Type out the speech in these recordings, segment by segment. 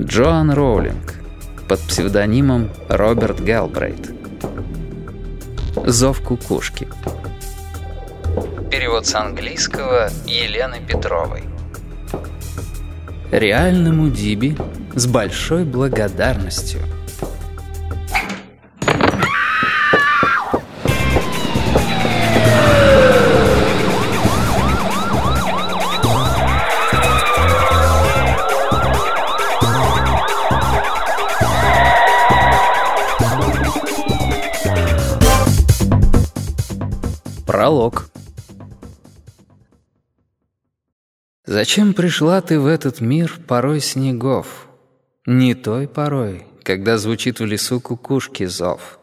Джоан Роулинг под псевдонимом Роберт Гэлбрейт. Зов кукушки. Перевод с английского Елены Петровой. Реальному Диби с большой благодарностью – Пролог. Зачем пришла ты в этот мир порой снегов? Не той порой, когда звучит в лесу кукушки зов.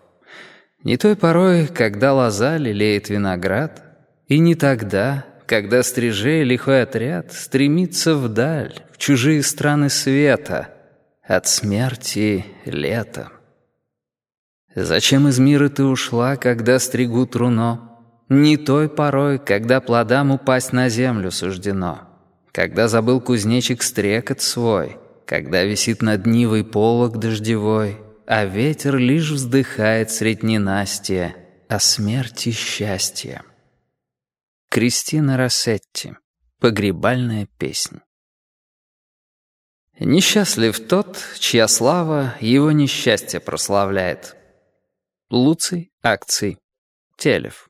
Не той порой, когда лоза лелеет виноград, И не тогда, когда стрижей лихой отряд Стремится вдаль, в чужие страны света, От смерти лета. Зачем из мира ты ушла, когда стригут руно? Не той порой, когда плодам упасть на землю суждено, Когда забыл кузнечик стрекот свой, Когда висит над нивой полог дождевой, А ветер лишь вздыхает средь ненастья О смерти счастья. Кристина Рассетти. Погребальная песня. Несчастлив тот, чья слава его несчастье прославляет. Луций, акций, Телев.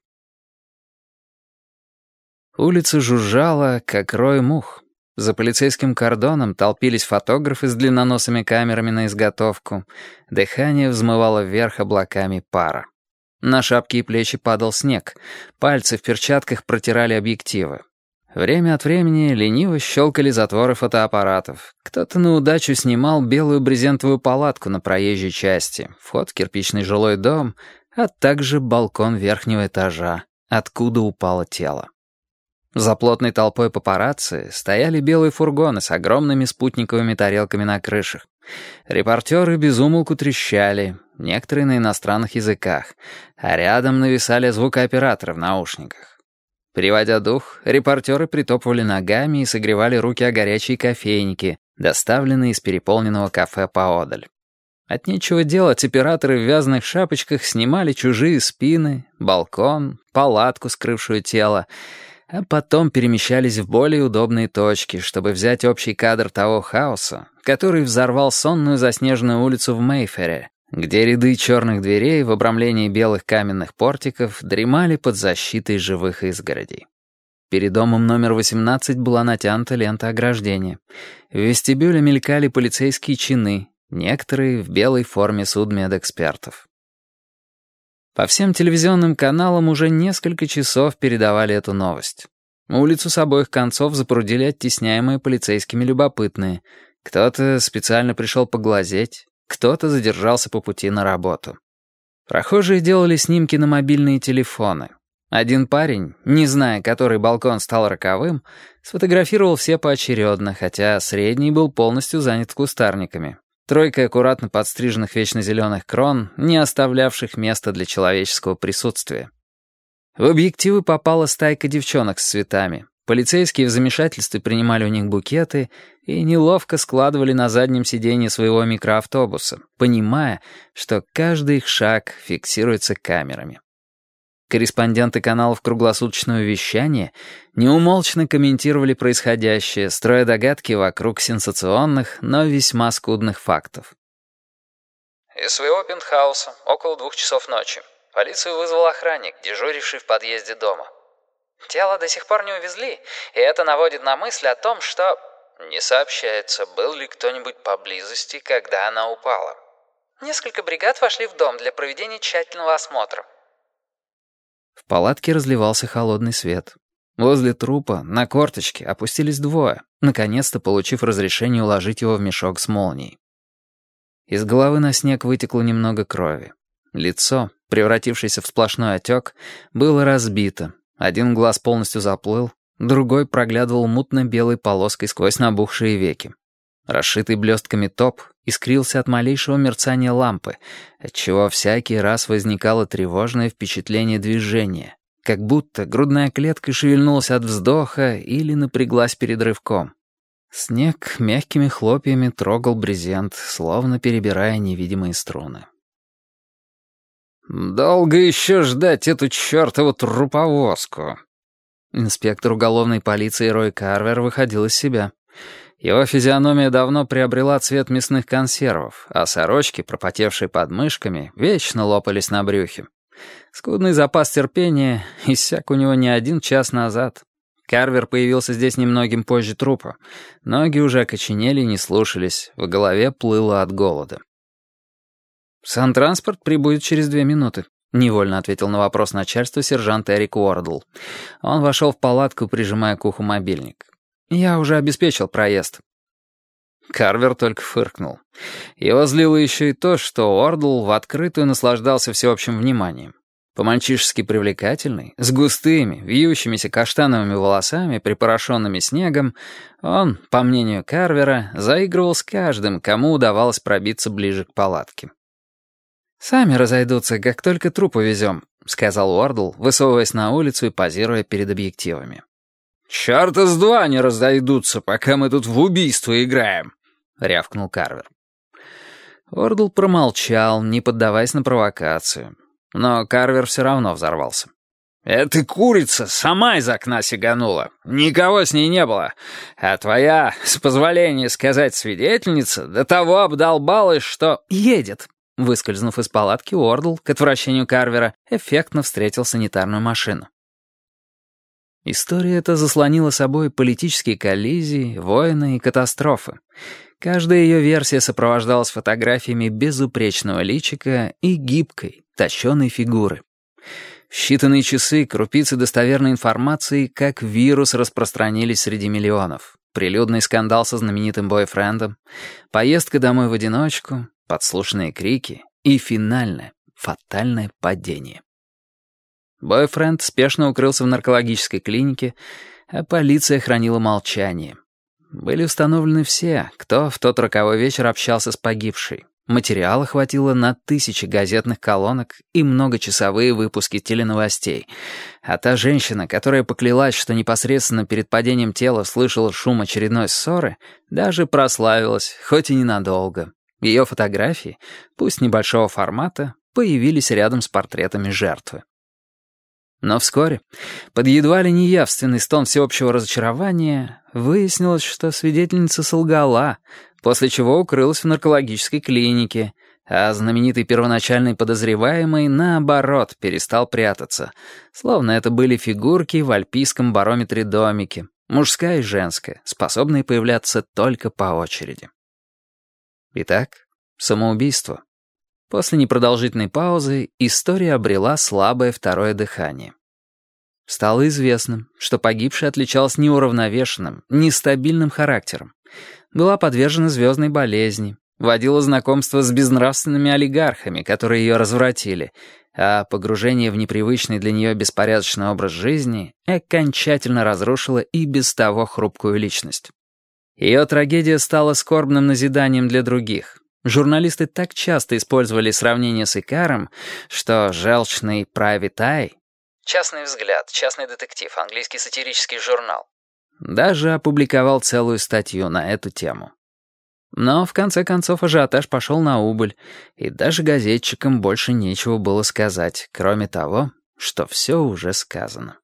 Улица жужжала, как рой мух. За полицейским кордоном толпились фотографы с длинноносыми камерами на изготовку. Дыхание взмывало вверх облаками пара. На шапки и плечи падал снег. Пальцы в перчатках протирали объективы. Время от времени лениво щелкали затворы фотоаппаратов. Кто-то на удачу снимал белую брезентовую палатку на проезжей части, вход в кирпичный жилой дом, а также балкон верхнего этажа, откуда упало тело. За плотной толпой папарацци стояли белые фургоны с огромными спутниковыми тарелками на крышах. Репортеры безумолку трещали, некоторые на иностранных языках, а рядом нависали звукооператоры в наушниках. Переводя дух, репортеры притопывали ногами и согревали руки о горячие кофейники, доставленные из переполненного кафе поодаль. От нечего делать операторы в вязаных шапочках снимали чужие спины, балкон, палатку, скрывшую тело, а потом перемещались в более удобные точки, чтобы взять общий кадр того хаоса, который взорвал сонную заснеженную улицу в Мейфере, где ряды черных дверей в обрамлении белых каменных портиков дремали под защитой живых изгородей. Перед домом номер 18 была натянута лента ограждения. В вестибюле мелькали полицейские чины, некоторые в белой форме судмедэкспертов. По всем телевизионным каналам уже несколько часов передавали эту новость. Улицу с обоих концов запрудили оттесняемые полицейскими любопытные. Кто-то специально пришел поглазеть, кто-то задержался по пути на работу. Прохожие делали снимки на мобильные телефоны. Один парень, не зная, который балкон стал роковым, сфотографировал все поочередно, хотя средний был полностью занят кустарниками. Тройка аккуратно подстриженных вечно зеленых крон, не оставлявших места для человеческого присутствия. В объективы попала стайка девчонок с цветами. Полицейские в замешательстве принимали у них букеты и неловко складывали на заднем сиденье своего микроавтобуса, понимая, что каждый их шаг фиксируется камерами. Корреспонденты каналов круглосуточного вещания неумолчно комментировали происходящее, строя догадки вокруг сенсационных, но весьма скудных фактов. Из своего пентхауса, около двух часов ночи, полицию вызвал охранник, дежуривший в подъезде дома. Тело до сих пор не увезли, и это наводит на мысль о том, что... Не сообщается, был ли кто-нибудь поблизости, когда она упала. Несколько бригад вошли в дом для проведения тщательного осмотра. В палатке разливался холодный свет. Возле трупа, на корточке, опустились двое, наконец-то получив разрешение уложить его в мешок с молнией. Из головы на снег вытекло немного крови. Лицо, превратившееся в сплошной отек, было разбито. Один глаз полностью заплыл, другой проглядывал мутно-белой полоской сквозь набухшие веки. Расшитый блестками топ искрился от малейшего мерцания лампы, отчего всякий раз возникало тревожное впечатление движения, как будто грудная клетка шевельнулась от вздоха или напряглась перед рывком. Снег мягкими хлопьями трогал брезент, словно перебирая невидимые струны. «Долго еще ждать эту чертову труповозку?» Инспектор уголовной полиции Рой Карвер выходил из себя. Его физиономия давно приобрела цвет мясных консервов, а сорочки, пропотевшие под мышками, вечно лопались на брюхе. Скудный запас терпения иссяк у него не один час назад. Карвер появился здесь немногим позже трупа. Ноги уже окоченели и не слушались, в голове плыло от голода. «Сан-транспорт прибудет через две минуты», — невольно ответил на вопрос начальства сержант Эрик Уордл. Он вошел в палатку, прижимая к уху мобильник. «Я уже обеспечил проезд». Карвер только фыркнул. Его злило еще и то, что Уордл в открытую наслаждался всеобщим вниманием. По-мальчишески привлекательный, с густыми, вьющимися каштановыми волосами, припорошенными снегом, он, по мнению Карвера, заигрывал с каждым, кому удавалось пробиться ближе к палатке. «Сами разойдутся, как только труп увезем», — сказал Уордл, высовываясь на улицу и позируя перед объективами. «Чёрта с два не разойдутся, пока мы тут в убийство играем», — рявкнул Карвер. Уордл промолчал, не поддаваясь на провокацию. Но Карвер все равно взорвался. «Эта курица сама из окна сиганула. Никого с ней не было. А твоя, с позволения сказать, свидетельница до того обдолбалась, что...» «Едет», Выскользнув из палатки, Уордл, к отвращению Карвера, эффектно встретил санитарную машину. История эта заслонила собой политические коллизии, войны и катастрофы. Каждая ее версия сопровождалась фотографиями безупречного личика и гибкой, тощеной фигуры. В считанные часы крупицы достоверной информации как вирус распространились среди миллионов. Прилюдный скандал со знаменитым бойфрендом, поездка домой в одиночку, подслушанные крики и финальное, фатальное падение. Бойфренд спешно укрылся в наркологической клинике, а полиция хранила молчание. Были установлены все, кто в тот роковой вечер общался с погибшей. Материала хватило на тысячи газетных колонок и многочасовые выпуски теленовостей. А та женщина, которая поклялась, что непосредственно перед падением тела слышала шум очередной ссоры, даже прославилась, хоть и ненадолго. Ее фотографии, пусть небольшого формата, появились рядом с портретами жертвы. Но вскоре, под едва ли не явственный стон всеобщего разочарования, выяснилось, что свидетельница солгала, после чего укрылась в наркологической клинике, а знаменитый первоначальный подозреваемый, наоборот, перестал прятаться, словно это были фигурки в альпийском барометре домики, мужская и женская, способные появляться только по очереди. Итак, самоубийство. После непродолжительной паузы история обрела слабое второе дыхание. Стало известным, что погибшая отличалась неуравновешенным, нестабильным характером. Была подвержена звездной болезни, водила знакомство с безнравственными олигархами, которые ее развратили, а погружение в непривычный для нее беспорядочный образ жизни окончательно разрушило и без того хрупкую личность. Ее трагедия стала скорбным назиданием для других. Журналисты так часто использовали сравнение с Икаром, что желчный Private Eye «Частный взгляд», «Частный детектив», английский сатирический журнал. Даже опубликовал целую статью на эту тему. Но в конце концов ажиотаж пошел на убыль, и даже газетчикам больше нечего было сказать, кроме того, что все уже сказано.